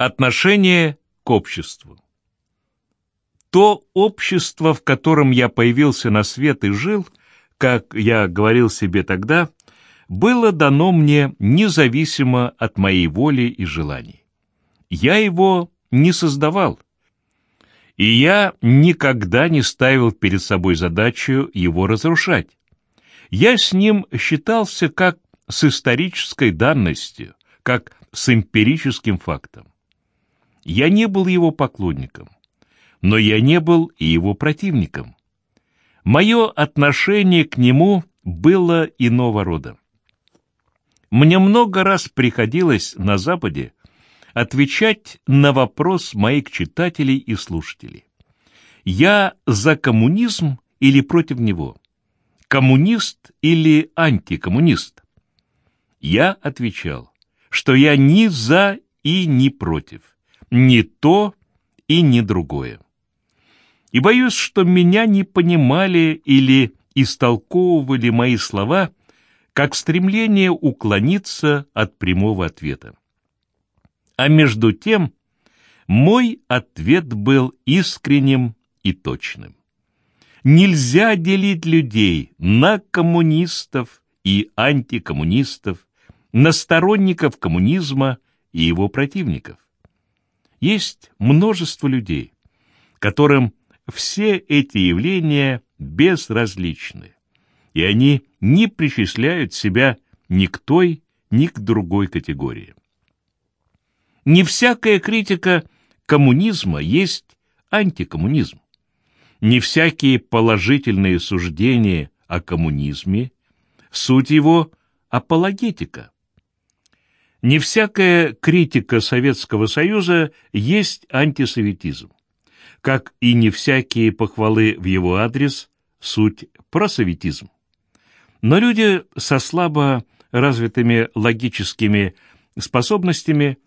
Отношение к обществу. То общество, в котором я появился на свет и жил, как я говорил себе тогда, было дано мне независимо от моей воли и желаний. Я его не создавал, и я никогда не ставил перед собой задачу его разрушать. Я с ним считался как с исторической данностью, как с эмпирическим фактом. Я не был его поклонником, но я не был и его противником. Мое отношение к нему было иного рода. Мне много раз приходилось на Западе отвечать на вопрос моих читателей и слушателей. Я за коммунизм или против него? Коммунист или антикоммунист? Я отвечал, что я ни за и ни против не то и не другое. И боюсь, что меня не понимали или истолковывали мои слова как стремление уклониться от прямого ответа. А между тем мой ответ был искренним и точным. Нельзя делить людей на коммунистов и антикоммунистов, на сторонников коммунизма и его противников. Есть множество людей, которым все эти явления безразличны, и они не причисляют себя ни к той, ни к другой категории. Не всякая критика коммунизма есть антикоммунизм. Не всякие положительные суждения о коммунизме – суть его апологетика. Не всякая критика Советского Союза есть антисоветизм, как и не всякие похвалы в его адрес суть просоветизм. Но люди со слабо развитыми логическими способностями,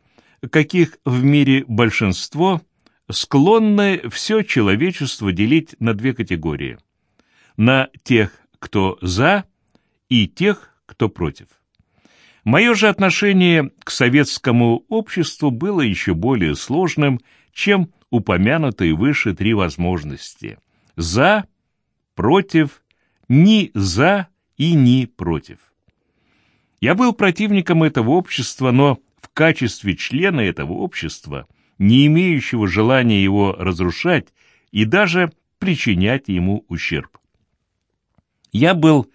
каких в мире большинство, склонны все человечество делить на две категории – на тех, кто «за», и тех, кто против. Мое же отношение к советскому обществу было еще более сложным, чем упомянутые выше три возможности. За, против, ни за и ни против. Я был противником этого общества, но в качестве члена этого общества, не имеющего желания его разрушать и даже причинять ему ущерб. Я был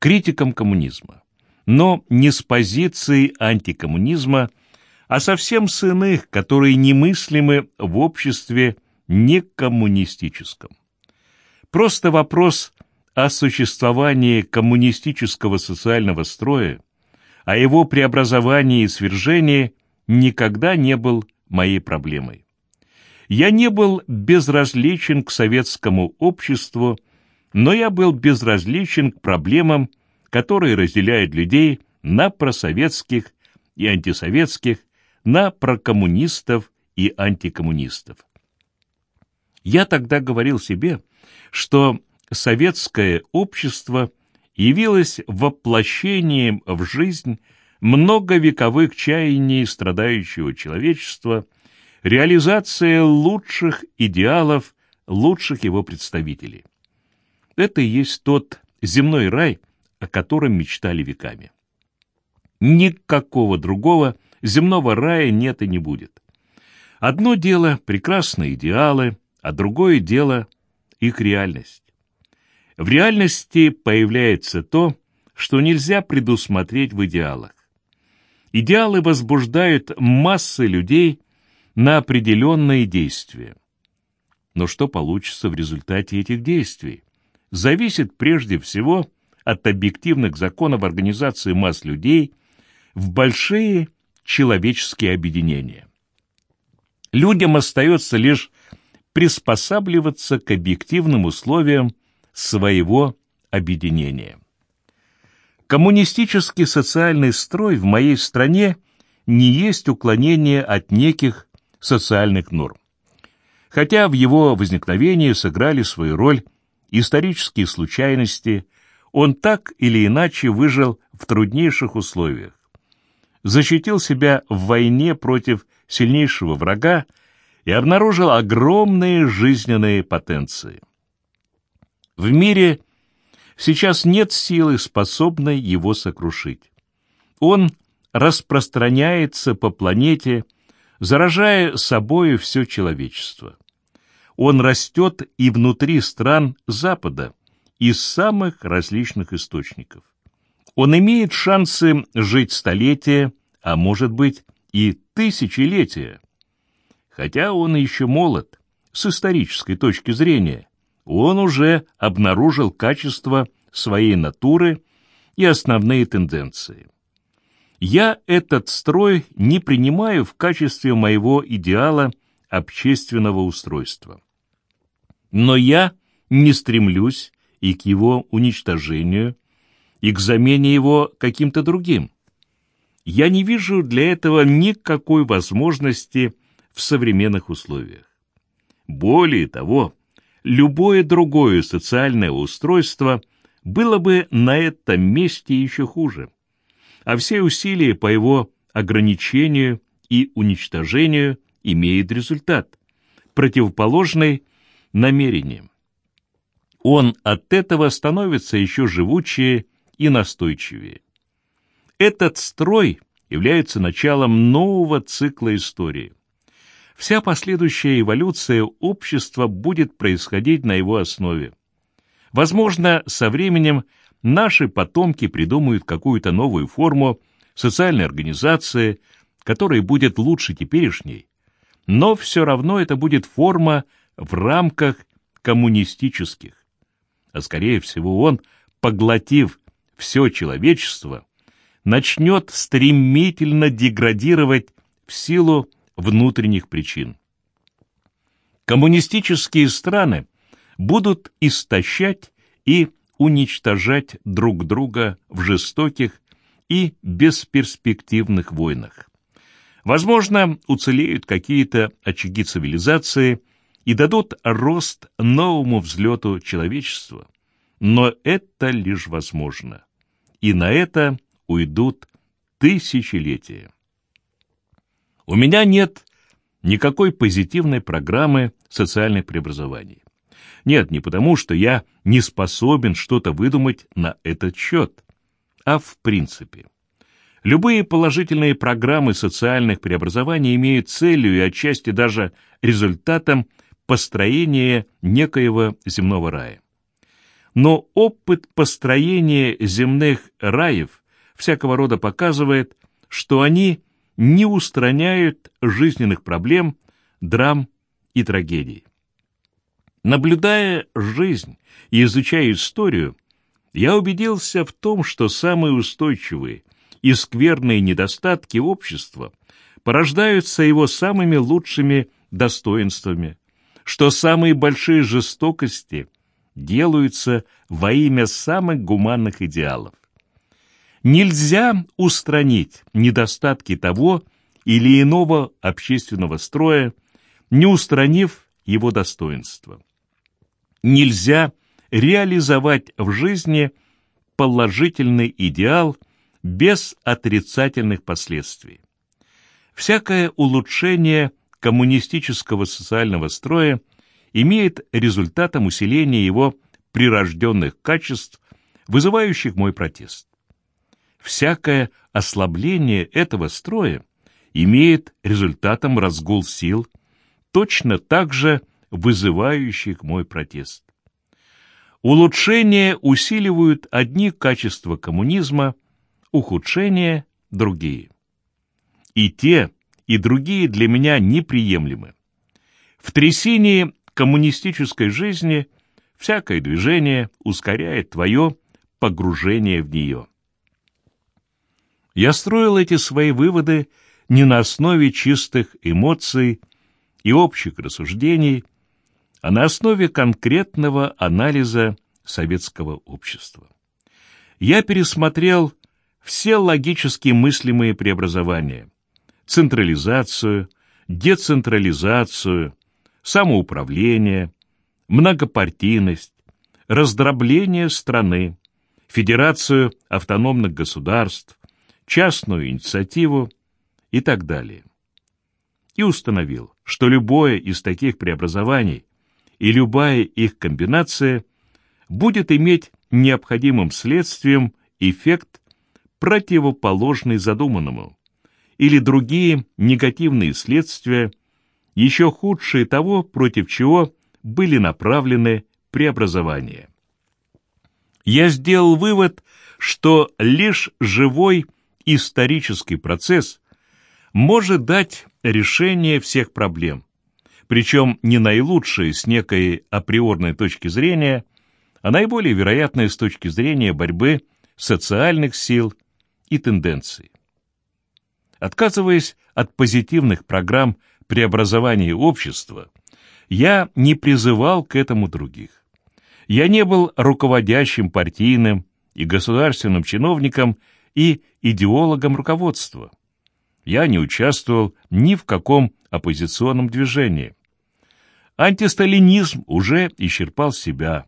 критиком коммунизма но не с позиции антикоммунизма, а совсем с иных, которые немыслимы в обществе некоммунистическом. Просто вопрос о существовании коммунистического социального строя, о его преобразовании и свержении никогда не был моей проблемой. Я не был безразличен к советскому обществу, но я был безразличен к проблемам, который разделяет людей на просоветских и антисоветских, на прокоммунистов и антикоммунистов. Я тогда говорил себе, что советское общество явилось воплощением в жизнь многовековых чаяний страдающего человечества, реализация лучших идеалов лучших его представителей. Это и есть тот земной рай, о котором мечтали веками. Никакого другого земного рая нет и не будет. Одно дело — прекрасные идеалы, а другое дело — их реальность. В реальности появляется то, что нельзя предусмотреть в идеалах. Идеалы возбуждают массы людей на определенные действия. Но что получится в результате этих действий, зависит прежде всего от объективных законов организации масс людей в большие человеческие объединения. Людям остается лишь приспосабливаться к объективным условиям своего объединения. Коммунистический социальный строй в моей стране не есть уклонение от неких социальных норм. Хотя в его возникновении сыграли свою роль исторические случайности, он так или иначе выжил в труднейших условиях. Защитил себя в войне против сильнейшего врага и обнаружил огромные жизненные потенции. В мире сейчас нет силы, способной его сокрушить. Он распространяется по планете, заражая собою все человечество. Он растет и внутри стран Запада, из самых различных источников. Он имеет шансы жить столетия, а может быть и тысячелетия. Хотя он еще молод, с исторической точки зрения, он уже обнаружил качества своей натуры и основные тенденции. Я этот строй не принимаю в качестве моего идеала общественного устройства. Но я не стремлюсь и к его уничтожению, и к замене его каким-то другим. Я не вижу для этого никакой возможности в современных условиях. Более того, любое другое социальное устройство было бы на этом месте еще хуже, а все усилия по его ограничению и уничтожению имеют результат, противоположный намерениям. Он от этого становится еще живучее и настойчивее. Этот строй является началом нового цикла истории. Вся последующая эволюция общества будет происходить на его основе. Возможно, со временем наши потомки придумают какую-то новую форму социальной организации, которая будет лучше теперешней, но все равно это будет форма в рамках коммунистических. А скорее всего он, поглотив все человечество, начнет стремительно деградировать в силу внутренних причин. Коммунистические страны будут истощать и уничтожать друг друга в жестоких и бесперспективных войнах. Возможно, уцелеют какие-то очаги цивилизации и дадут рост новому взлету человечества, но это лишь возможно, и на это уйдут тысячелетия. У меня нет никакой позитивной программы социальных преобразований. Нет, не потому, что я не способен что-то выдумать на этот счет, а в принципе. Любые положительные программы социальных преобразований имеют целью и отчасти даже результатом построения некоего земного рая. Но опыт построения земных раев всякого рода показывает, что они не устраняют жизненных проблем, драм и трагедий. Наблюдая жизнь и изучая историю, я убедился в том, что самые устойчивые и скверные недостатки общества порождаются его самыми лучшими достоинствами, что самые большие жестокости делаются во имя самых гуманных идеалов. Нельзя устранить недостатки того или иного общественного строя, не устранив его достоинства. Нельзя реализовать в жизни положительный идеал без отрицательных последствий. Всякое улучшение коммунистического социального строя имеет результатом усиления его прирожденных качеств, вызывающих мой протест всякое ослабление этого строя имеет результатом разгул сил, точно так же вызывающих мой протест. Улучшения усиливают одни качества коммунизма, ухудшения – другие. И те, и другие для меня неприемлемы. В трясине коммунистической жизни всякое движение ускоряет твое погружение в нее. Я строил эти свои выводы не на основе чистых эмоций и общих рассуждений, а на основе конкретного анализа советского общества. Я пересмотрел все логически мыслимые преобразования, централизацию, децентрализацию, самоуправление, многопартийность, раздробление страны, федерацию автономных государств, частную инициативу и так далее. и установил, что любое из таких преобразований и любая их комбинация будет иметь необходимым следствием эффект, противоположный задуманному, или другие негативные следствия, еще худшие того, против чего были направлены преобразования. Я сделал вывод, что лишь живой исторический процесс может дать решение всех проблем, причем не наилучшие с некой априорной точки зрения, а наиболее вероятные с точки зрения борьбы социальных сил и тенденций. Отказываясь от позитивных программ преобразования общества, я не призывал к этому других. Я не был руководящим партийным и государственным чиновником и идеологом руководства. Я не участвовал ни в каком оппозиционном движении. Антисталинизм уже исчерпал себя.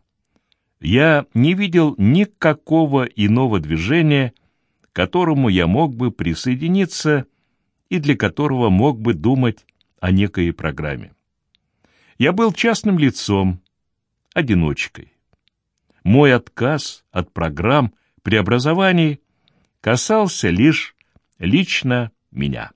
Я не видел никакого иного движения, которому я мог бы присоединиться и для которого мог бы думать о некой программе. Я был частным лицом, одиночкой. Мой отказ от программ преобразований касался лишь лично меня.